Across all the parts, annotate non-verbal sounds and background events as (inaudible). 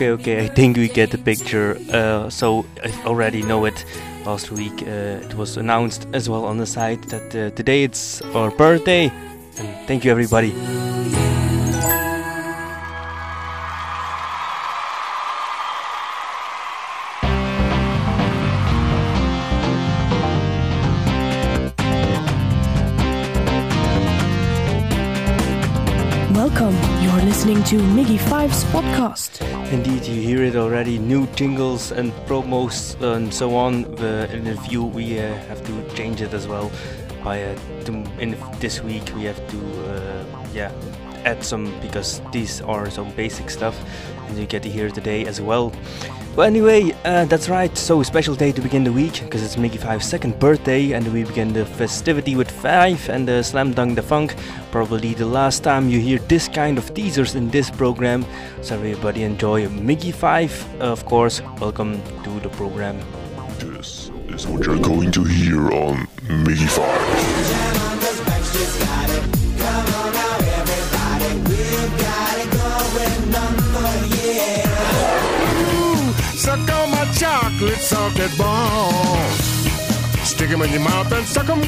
Okay, okay, I think we get the picture. Uh, so I already know it. Last week uh, it was announced as well on the site that uh, today it's our birthday. And thank you, everybody. To Miggy Five's podcast. Indeed, you hear it already. New jingles and promos and so on. In a few, we uh, have to change it as well. By uh, in this week, we have to uh, yeah add some because these are some basic stuff, you get to hear today as well. Well, anyway, uh, that's right. So, a special day to begin the week because it's Miggy Five's second birthday, and we begin the festivity with Five and the Slam Dunk Da Funk. Probably the last time you hear this kind of teasers in this program. So, everybody enjoy Miggy Five. of course, welcome to the program. This is what you're going to hear on Miggy 5. On my chocolate salted balls. Stick 'em in your mouth and suck 'em.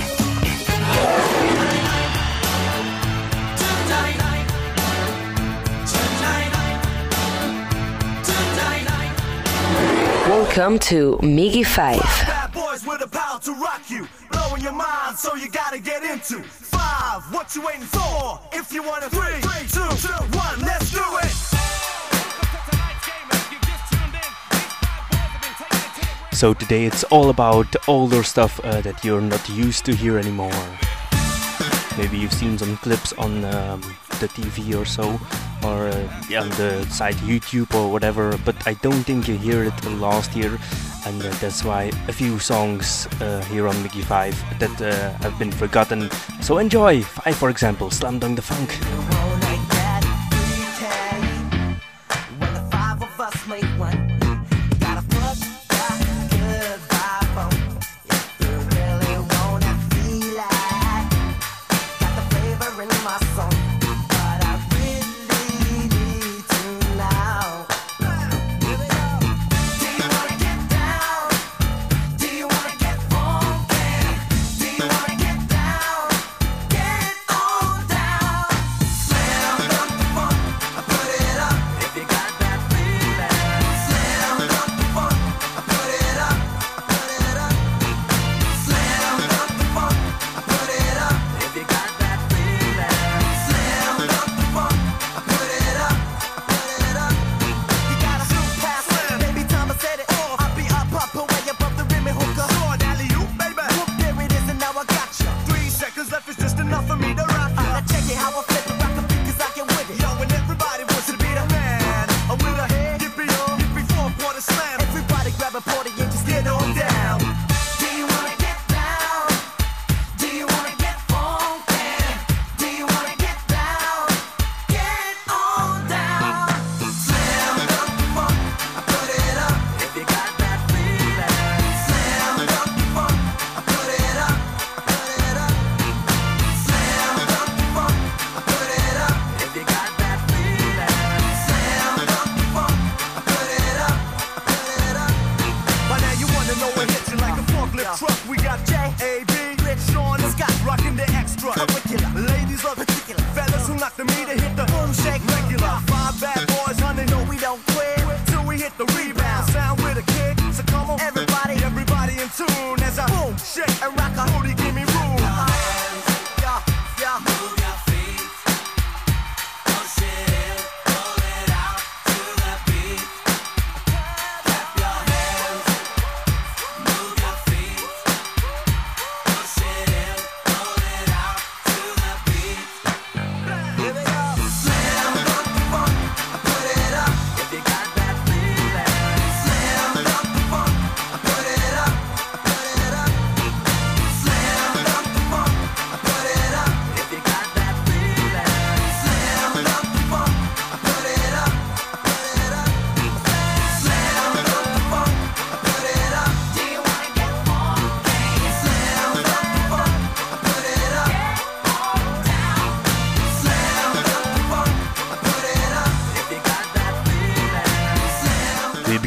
Welcome to Miggy 5. Bad boys with the power to rock you, blowing your mind, so you gotta get into five. What you waiting for? If you want to three, two, one, let's do it. So, today it's all about older stuff uh, that you're not used to hear anymore. Maybe you've seen some clips on um, the TV or so, or uh, on the site YouTube or whatever, but I don't think you hear it last year, and uh, that's why a few songs uh, here on Miggy 5 that uh, have been forgotten. So enjoy! Five, for example, Slam Dunk Da Funk.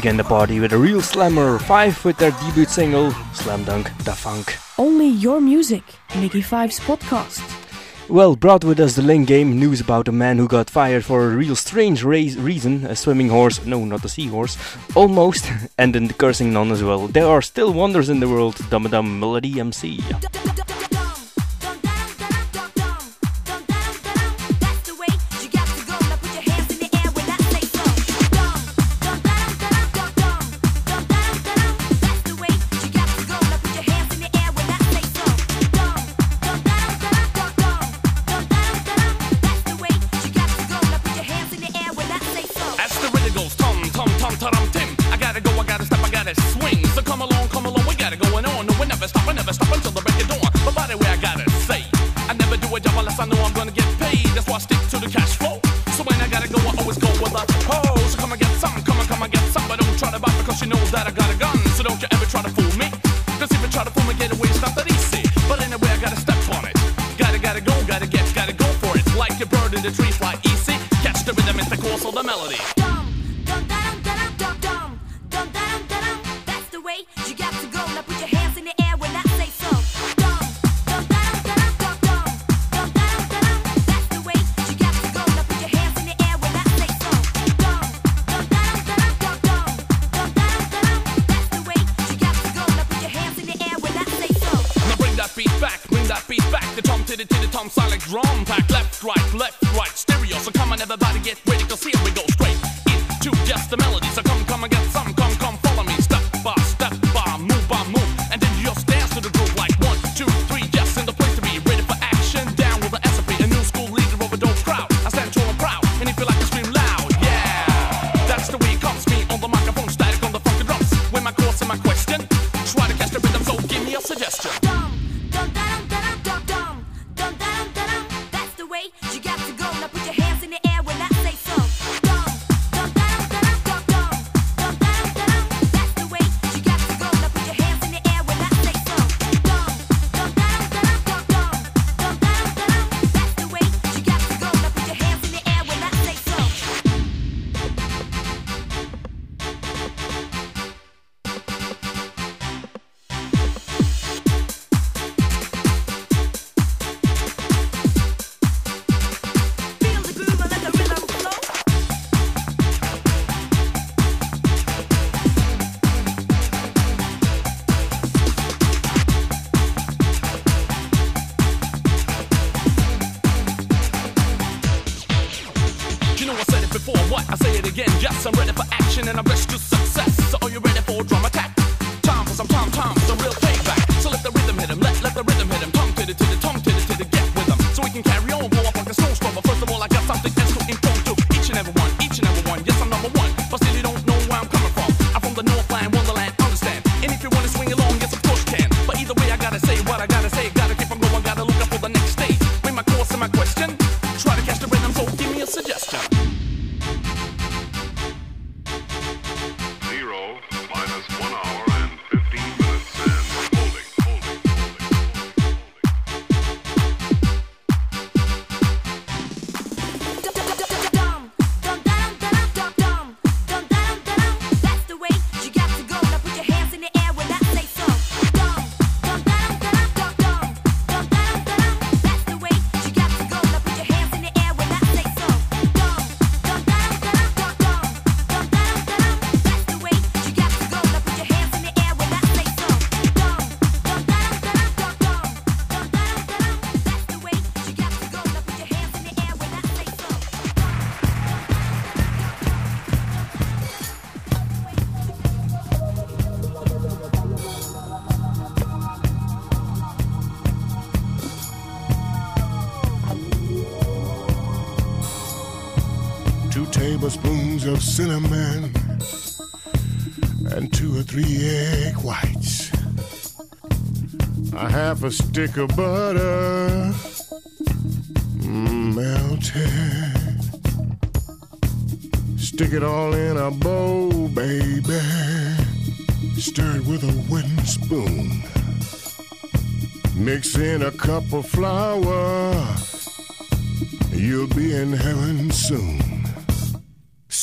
began the party with a real slammer, Five with their debut single, Slam Dunk Da Funk. Only your music, Miggy Five's podcast. Well, brought with us the link game news about a man who got fired for a real strange reason a swimming horse, no, not a seahorse, almost, (laughs) and then the cursing none as well. There are still wonders in the world, Dum Melody MC. tablespoons of cinnamon and two or three egg whites, a half a stick of butter melted. Stick it all in a bowl, baby. Stir it with a wooden spoon. Mix in a cup of flour. You'll be in heaven soon.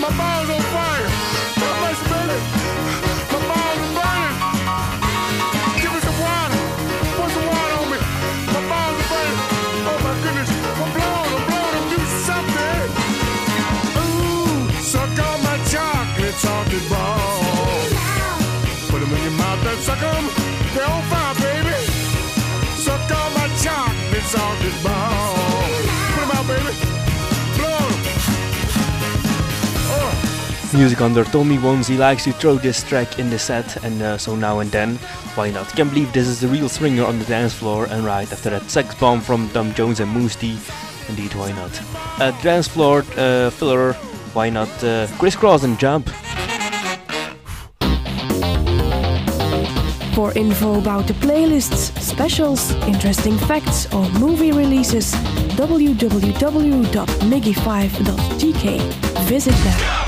My balls on fire! How much, baby? Music under Tommy Wons, he likes to throw this track in the set, and uh, so now and then, why not? Can't believe this is the real swinger on the dance floor, and right after that sex bomb from Tom Jones and Mousse T, indeed, why not? Uh, dance floor uh, filler, why not? Uh, Kris Kross and jump. For info about the playlists, specials, interesting facts, or movie releases, www.miggy5.tk. Visit them.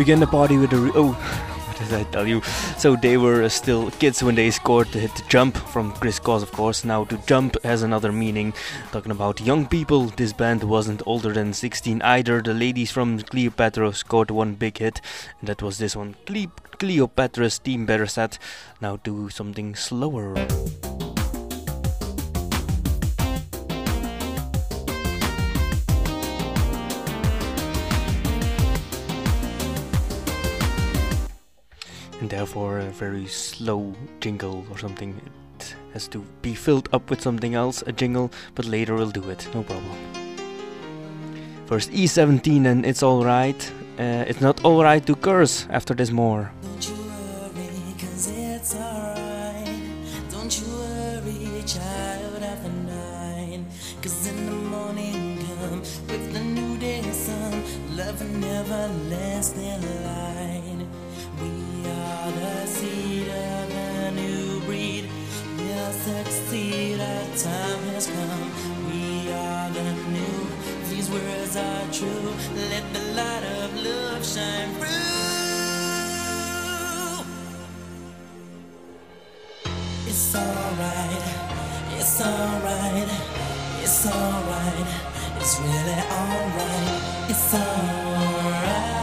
Begin the party with a. oh, what did I tell you? So they were still kids when they scored the hit Jump from Kris Kross, of course. Now, to jump has another meaning. Talking about young people, this band wasn't older than 16 either. The ladies from Cleopatra scored one big hit, and that was this one Cle- Cleopatra's Team Better Set. Now, do something slower. therefore a very slow jingle or something. It has to be filled up with something else, a jingle, but later we'll do it, no problem. First E17 and it's alright. Uh, it's not alright to curse after this more. It's alright, it's alright, it's alright, it's really alright, it's alright.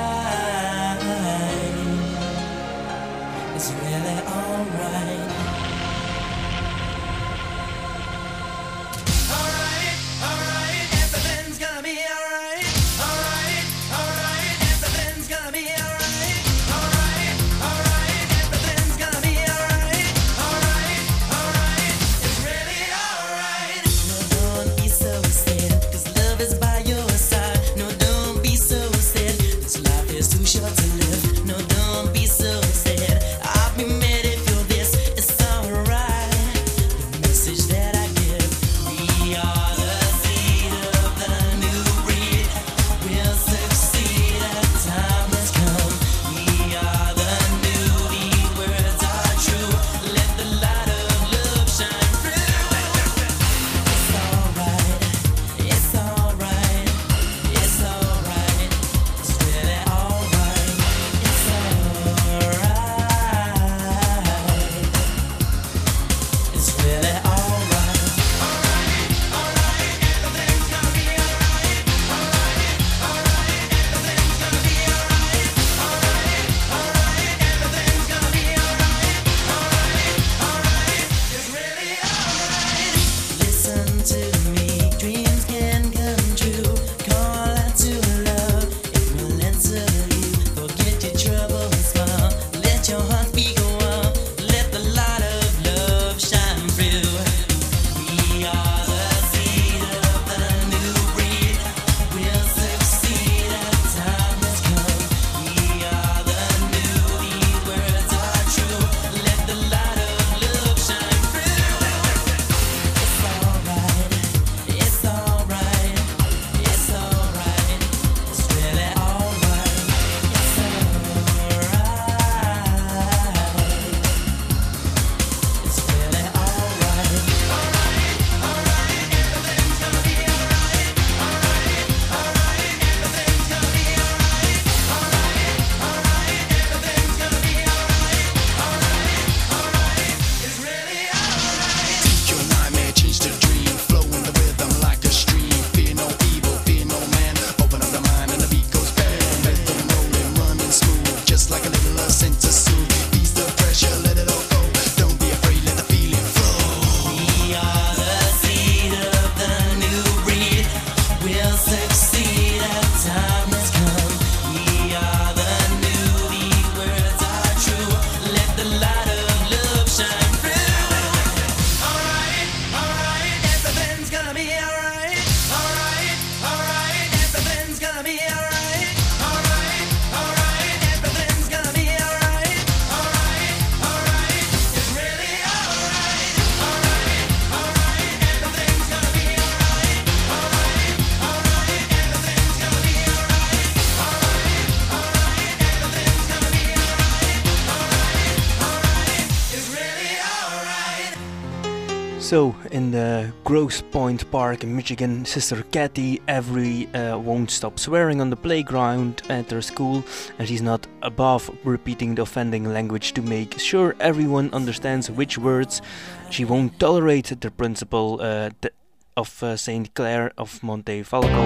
Grosse Pointe Park in Michigan, Sister Kathy Avery uh, won't stop swearing on the playground at her school, and she's not above repeating the offending language to make sure everyone understands which words she won't tolerate. The principal uh, th of uh, Saint Clare of Montefalco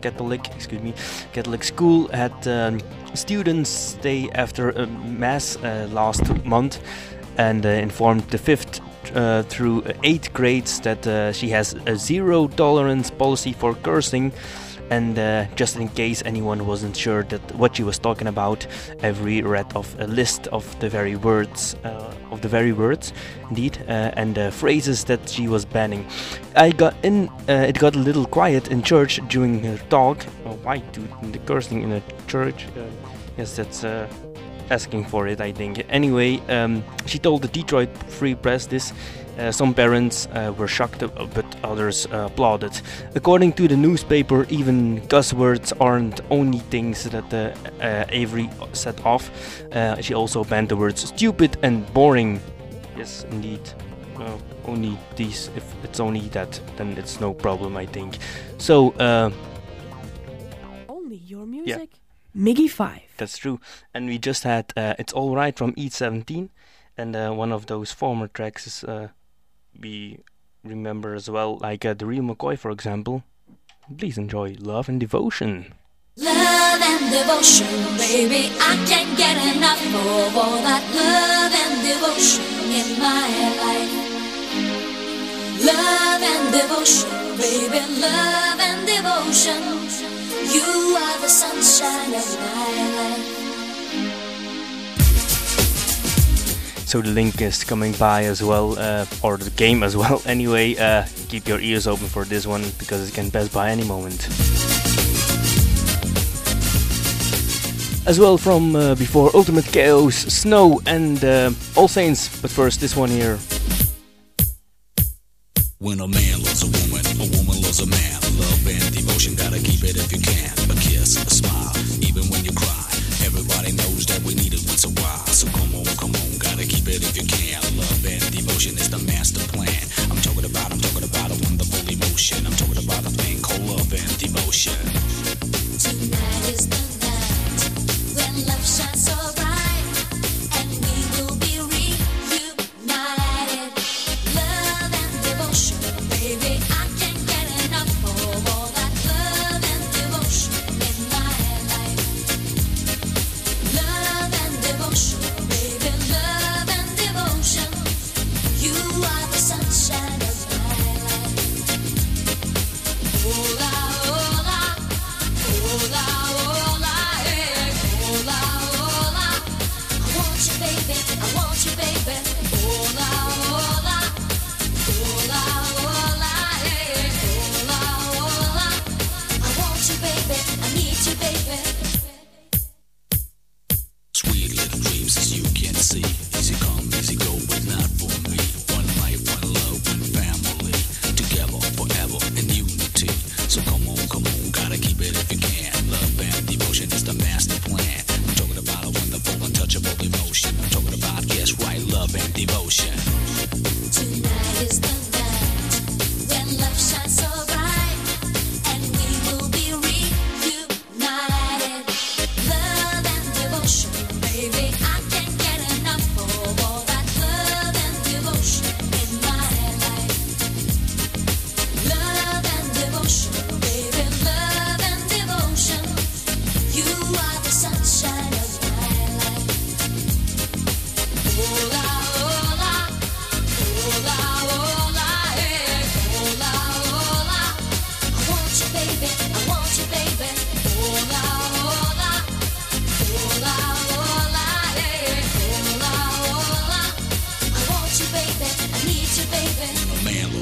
Catholic, excuse me, Catholic school had um, students stay after a mass uh, last month and uh, informed the fifth uh, through eight grades that uh, she has a zero tolerance policy for cursing. And uh, just in case anyone wasn't sure that what she was talking about, every read of a list of the very words, uh, of the very words, indeed, uh, and the phrases that she was banning. I got in. it got a little quiet in church during her talk. Oh, why do the cursing in a church? yes, that's asking for it, I think. Anyway, um, she told the Detroit Free Press this. Uh, some parents uh, were shocked, uh, but others uh, applauded. According to the newspaper, even cuss words aren't only things that uh, uh, Avery set off. Uh, she also banned the words stupid and boring. Yes, indeed. Well, only these. If it's only that, then it's no problem, I think. So, uh, Only your music. Miggy 5. That's true. And we just had uh, It's Alright from East 17. And uh, one of those former tracks is, uh, we remember as well, like uh, The Real McCoy, for example. Please enjoy Love and Devotion. Love and devotion, baby. I can't get enough of all that love and devotion in my life. Love and devotion, baby. Love and devotion. You are the sunshine of my life. So the link is coming by as well, uh, or the game as well. (laughs) Anyway, uh, keep your ears open for this one because it can pass by any moment. As well from uh, before Ultimate Kaos, Snow, and uh, All Saints. But first, this one here. When a man loves a woman, a woman loves a man. Love and devotion, gotta keep it if you can. A kiss, a smile, even when you cry. Everybody knows that we need it once a while. So come on, come on, gotta keep it if you can. Love and devotion is the master plan.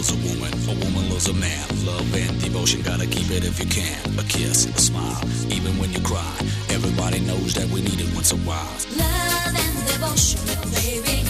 Loves a woman, a woman loves a man. Love and devotion, gotta keep it if you can. A kiss, a smile, even when you cry. Everybody knows that we need it once a while. Love and devotion, baby.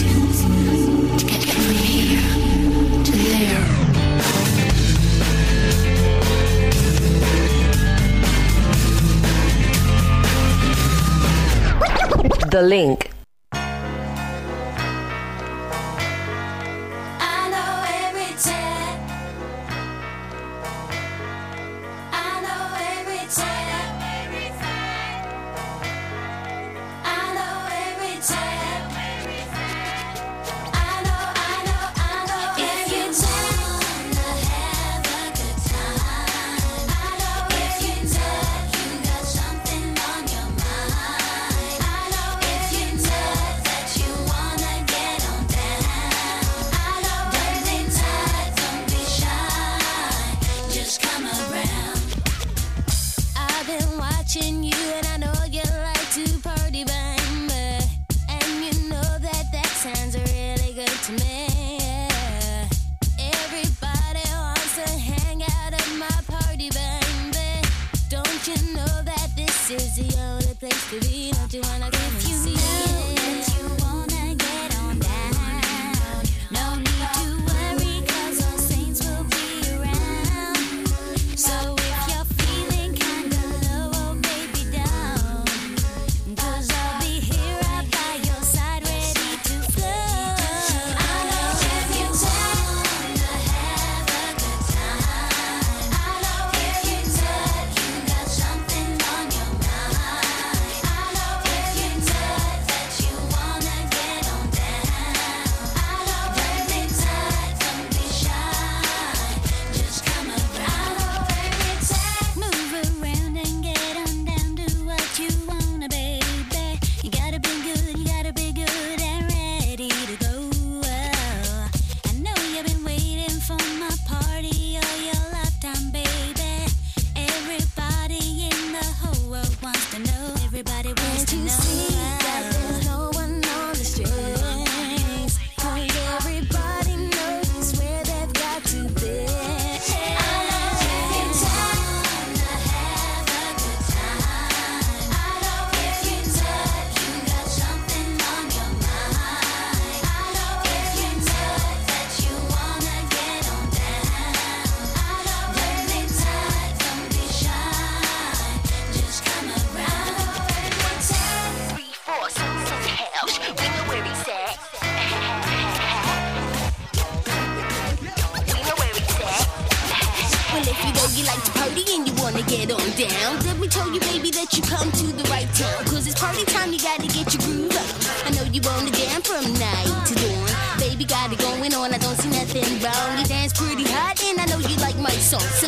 the link town. Cause it's party time, you gotta get your groove up. I know you wanna dance from night to dawn. Baby got it going on, I don't see nothing wrong. You dance pretty hot, and I know you like my song. So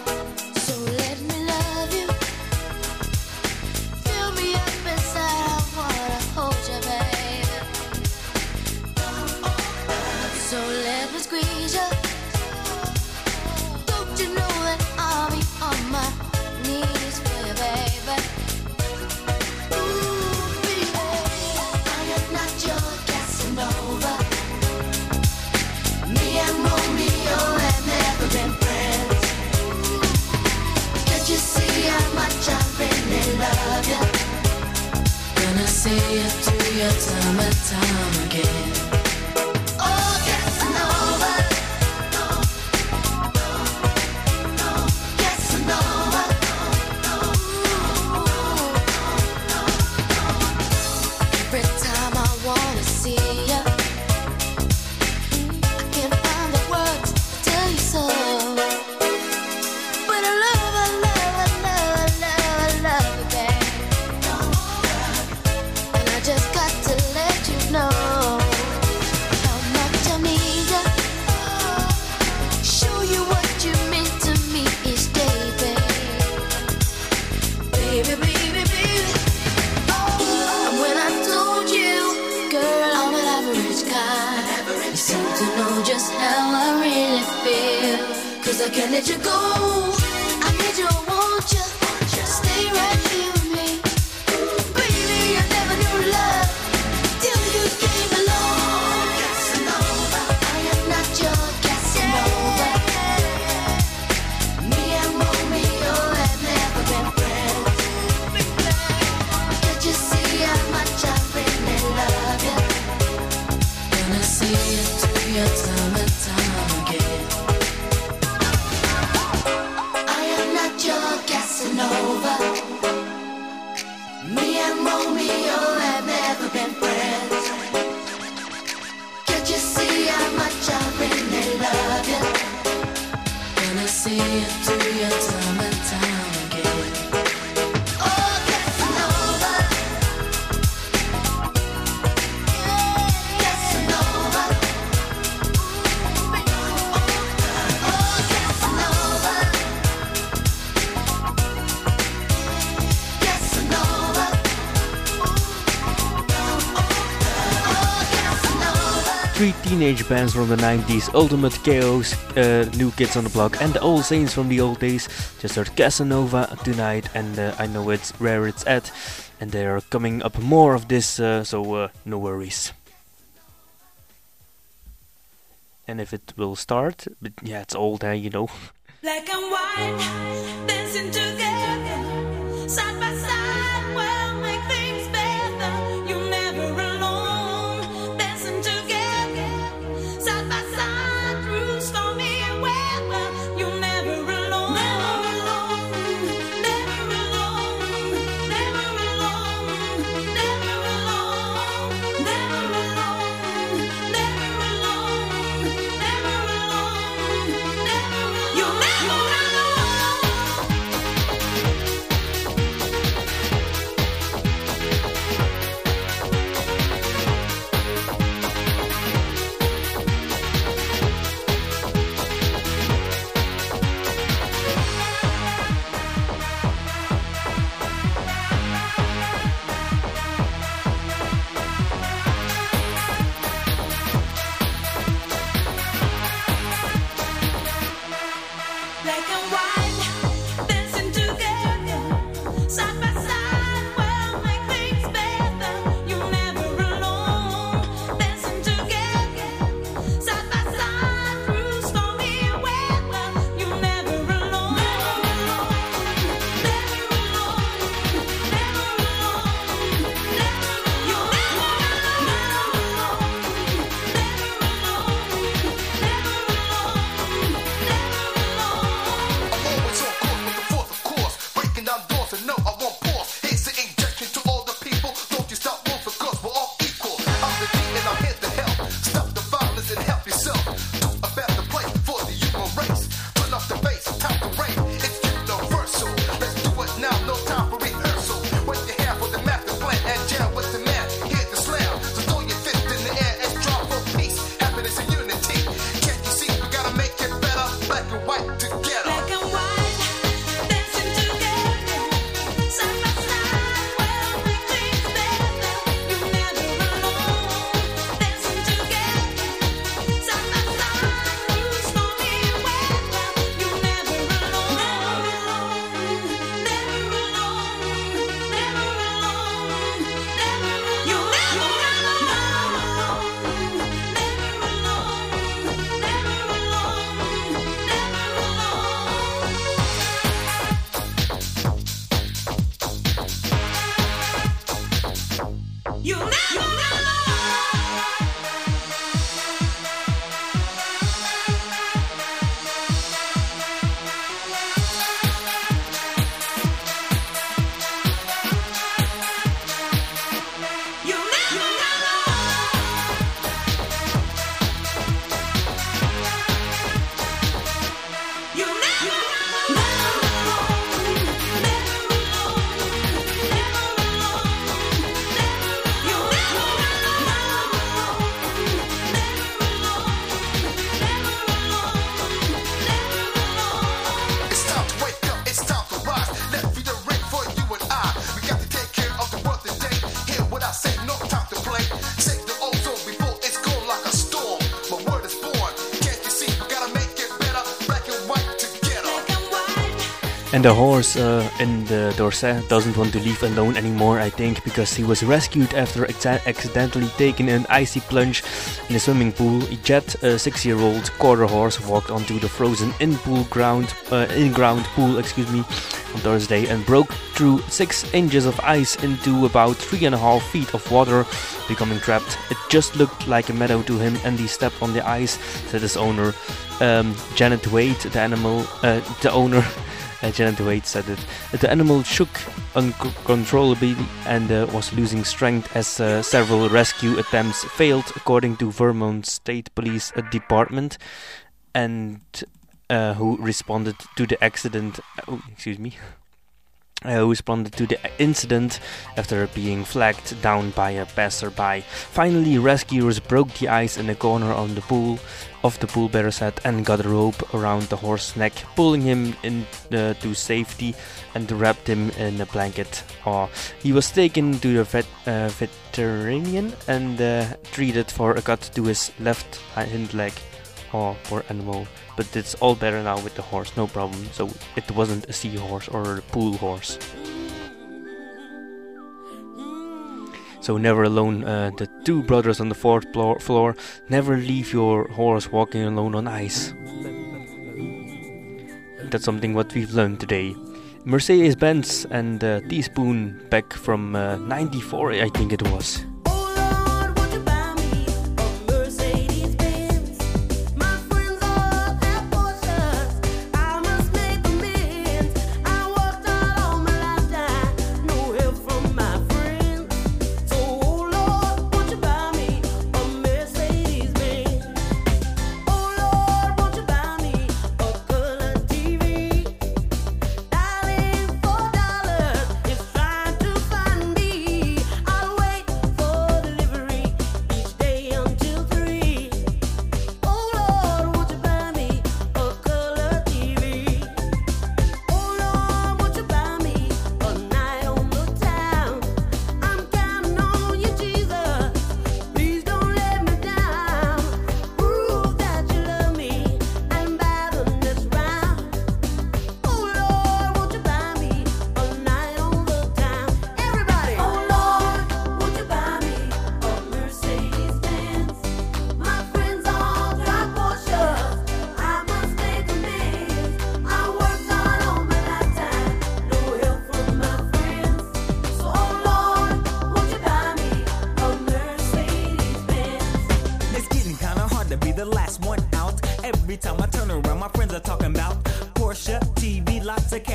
me do your time and time again. bands from the 90s, Ultimate Kaos, uh, New Kids on the Block, and the All Saints from the old days. Just heard Casanova tonight, and uh, I know it's where it's at, and they are coming up more of this, uh, so uh, no worries. And if it will start, but yeah, it's old, eh, you know. Black and white, um, dancing together, side by side. You never, you never know. Horse uh, in the Dorset doesn't want to leave alone anymore, I think, because he was rescued after exa- accidentally taking an icy plunge in a swimming pool. Jet, a six-year-old quarter horse, walked onto the frozen in-pool ground, uh, in-ground pool, excuse me, on Thursday and broke through six inches of ice into about three and a half feet of water, becoming trapped. It just looked like a meadow to him, and he stepped on the ice," said his owner, um, Janet Wade. The animal, uh, the owner. (laughs) Janet Wade said it. The animal shook uncontrollably and uh, was losing strength as uh, several rescue attempts failed, according to Vermont State Police Department, and uh, who responded to the accident. Oh, excuse me. Uh, responded to the incident after being flagged down by a passerby. Finally, rescuers broke the ice in a corner on the pool of the pool better set and got a rope around the horse's neck, pulling him into to safety and wrapped him in a blanket. Uh, he was taken to the vet, uh, veterinarian and uh, treated for a cut to his left hind leg. Oh, poor animal. But it's all better now with the horse, no problem. So it wasn't a seahorse or a pool horse. So never alone. Uh, the two brothers on the fourth floor, floor. Never leave your horse walking alone on ice. That's something what we've learned today. Mercedes Benz and uh, T-Spoon back from uh, 94, I think it was.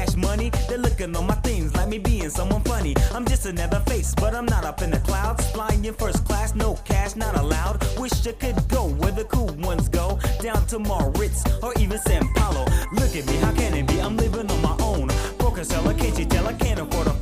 Cash money. They're looking on my things like me being someone funny. I'm just another face, but I'm not up in the clouds. Flying in first class, no cash, not allowed. Wish I could go where the cool ones go. Down to Moritz or even San Paulo. Look at me, how can it be? I'm living on my own. Broken seller, can't you tell I can't afford a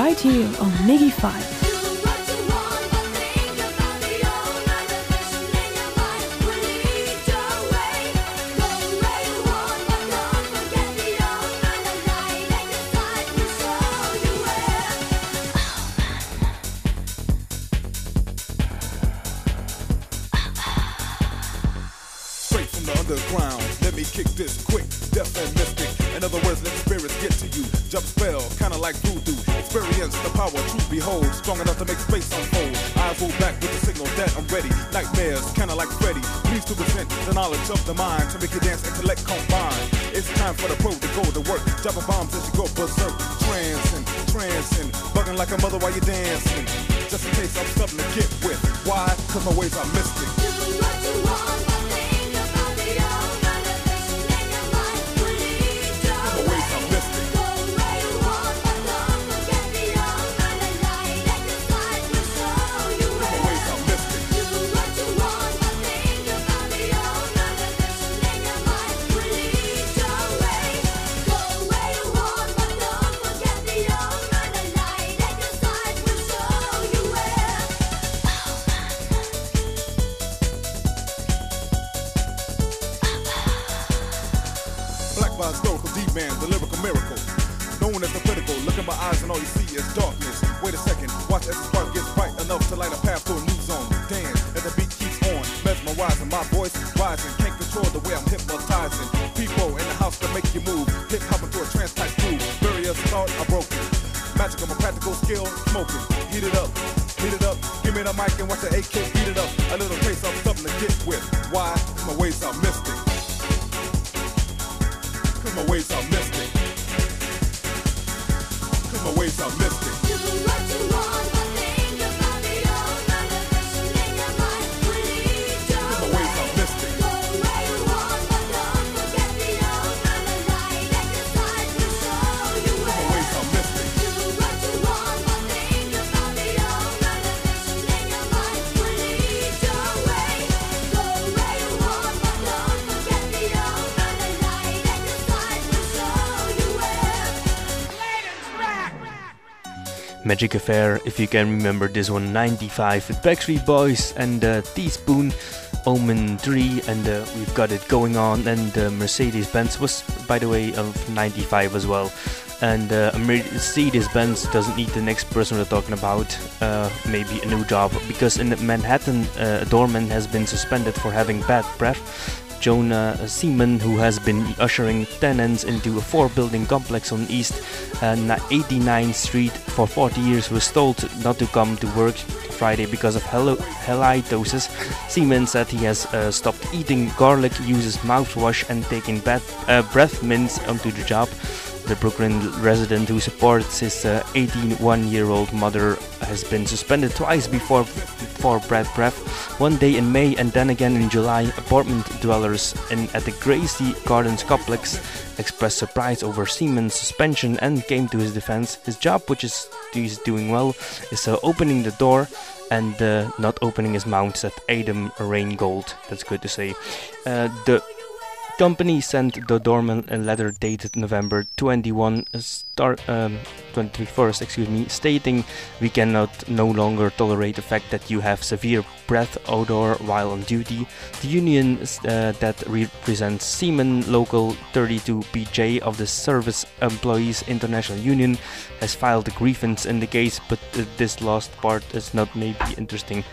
right here on Miggy 5. The underground, let me kick this quick, deaf and mystic. In other words, let spirits get to you. Jump spell, kinda like voodoo. Experience the power to behold, strong enough to make space unfold. Eyes roll back with the signal that I'm ready. Nightmares, kinda like Freddy. Please to present the knowledge of the mind to make your dance intellect combine. It's time for the pro to go to work. Dropping bombs as you go berserk. Trancing, trancing, bugging like a mother while you're dancing. Just in case I'm something to get with. Why? Cause my ways are mystic. Magic Affair, if you can remember this one, 95 with Backstreet Boys and uh, T-Spoon, Omen 3, and uh, we've got it going on. And uh, Mercedes Benz was, by the way, of 95 as well. And uh, Mercedes-Benz doesn't need the next person we're talking about, uh, maybe a new job, because in Manhattan, uh, a doorman has been suspended for having bad breath. Jonah Seaman, who has been ushering tenants into a four-building complex on East uh, 89th Street for 40 years, was told not to come to work Friday because of hel- halitosis. Seaman said he has uh, stopped eating garlic, uses mouthwash, and taking bad, uh, breath mints onto the job. The Brooklyn resident who supports his 81 year old mother has been suspended twice before for bad breath. One day in May and then again in July. Apartment dwellers in, at the Gracie Gardens complex expressed surprise over Seaman's suspension and came to his defense. His job, which is he's doing well, is uh, opening the door and uh, not opening his mouth, said Adam Raingold. That's good to say. Uh, the company sent the doorman a letter dated November 21 uh, star, um, 21st, excuse me, stating we cannot no longer tolerate the fact that you have severe breath odor while on duty. The union uh, that represents Seaman Local 32BJ of the Service Employees International Union has filed a grievance in the case, but uh, this last part is not maybe interesting.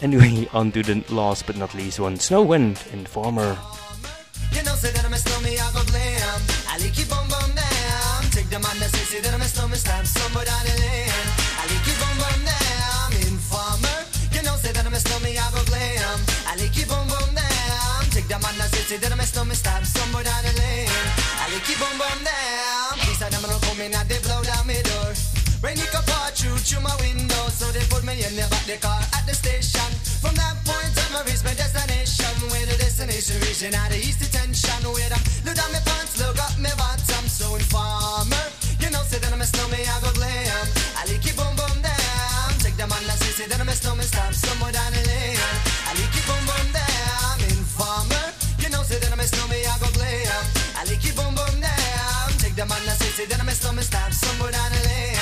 Anyway, (laughs) on to the last but not least one Snowwind Informer. You know, say that I'm a snowman, I go blam. I like it bum bum down. Take the man that say, say that I'm a snowman, stamp somewhere down the lane. I like it bum bum down. Informer. You know, say that I'm a snowman, I go blam. I like it bum bum down. Take the man that say, say that I'm a snowman, stamp somewhere down the lane. I like it bum bum down. Please, I never come in they blow down my door. Rain it pour through through my window, so they put me in the back the car at the station. From that point on, I reach my destination. Where destination region out of east detention. Where them look down my pants, look up my bottom. So informer, you know, say that I'm a snowman, I go glam. I like it boom boom down. Take the man that say, that I'm a snowman, stop somewhere down the lane. I like it boom boom down. Informer, you know, say that I'm a snowman, I go glam. I like it boom boom down. Take the man that say, say that I'm a snowman, stop somewhere down the lane.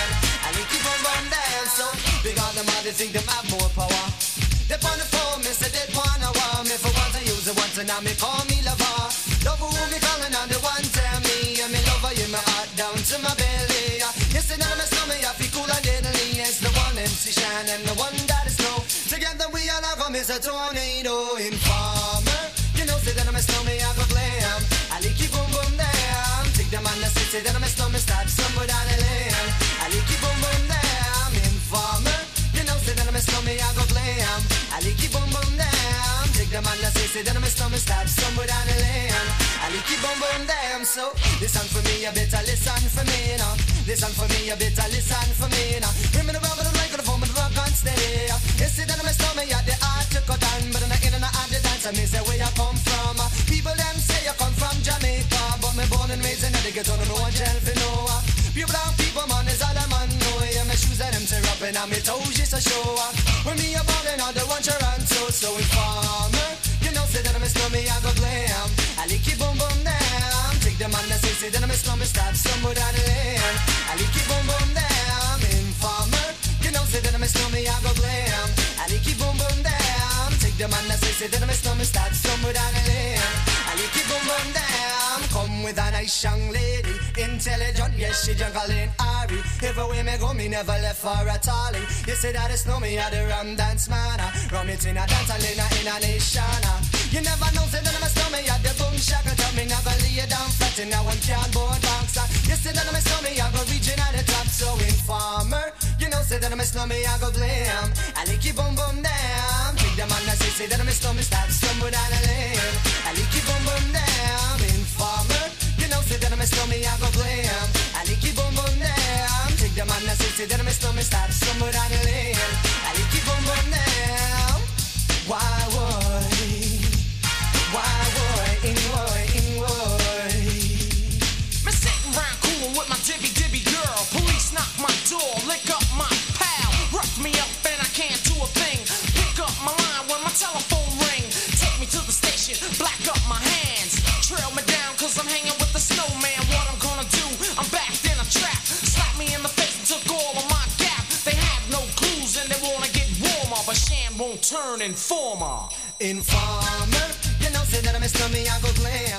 Have a tornado informer. You know, say that I'm a snowman, I go glam. I like it boom boom down. Take the man that say, say that I'm a snowman, start somewhere down the lane. I like it boom boom down. Informer. You know, say that I'm a snowman, I go glam. I like it boom The man that say, that I'm a snowman, start somewhere down the lane. I like it boom boom down. So listen for me, you better listen for me now. Listen for me, you better listen for me now. Bring me the rubber, the microphone, but the rock on steady. You see that a snowman, yeah, the art to cut down, but I'm not in and out the dance. I say where you come from. People them say you come from Jamaica, but me born and raised in the ghetto, no one tell for no. Snowman, stop somewhere down the lane. I like it boom boom down. Informer. You know, say that I'm a snowman, I go glam. I like it boom boom down. Take the man that say, say that I'm a snowman, start somewhere down the lane. I like it boom boom down. Come with a nice young lady, intelligent, yes, she jungle in Ari. Everywhere me go, me never left for a tally. You say that it's no me, I the rum dance man. Ah. Rum it in a dance, and in a, nation. Ah. You never know, say that I'm a snowman, I the boom shaka. Tell me never lay it down flat in a one cardboard box. You say that I'm a snowman, I go reaching at the top, so informer. You know, say that I'm a snowman, I go glam. I like it boom boom down. Take the man that say, say that I'm a snowman, start stumble down the lane. I like it boom boom down. Informer. You know, say that I'm a snowman, I go glam. I like it boom boom down. Take the man that say, say that I'm a snowman, start stumble down the lane. I like it boom boom down. Why turn informer. Informer.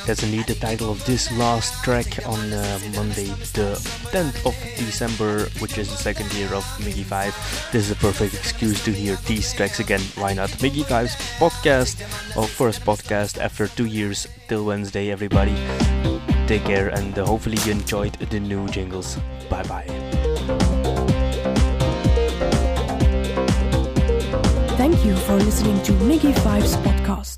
That's indeed the title of this last track on uh, Monday, the 10th of December, which is the second year of Miggy 5. This is a perfect excuse to hear these tracks again. Why not? Miggy 5's podcast, our first podcast after two years till Wednesday, everybody. Take care and uh, hopefully you enjoyed the new jingles. Bye bye. You for listening to Miggy Fives podcast.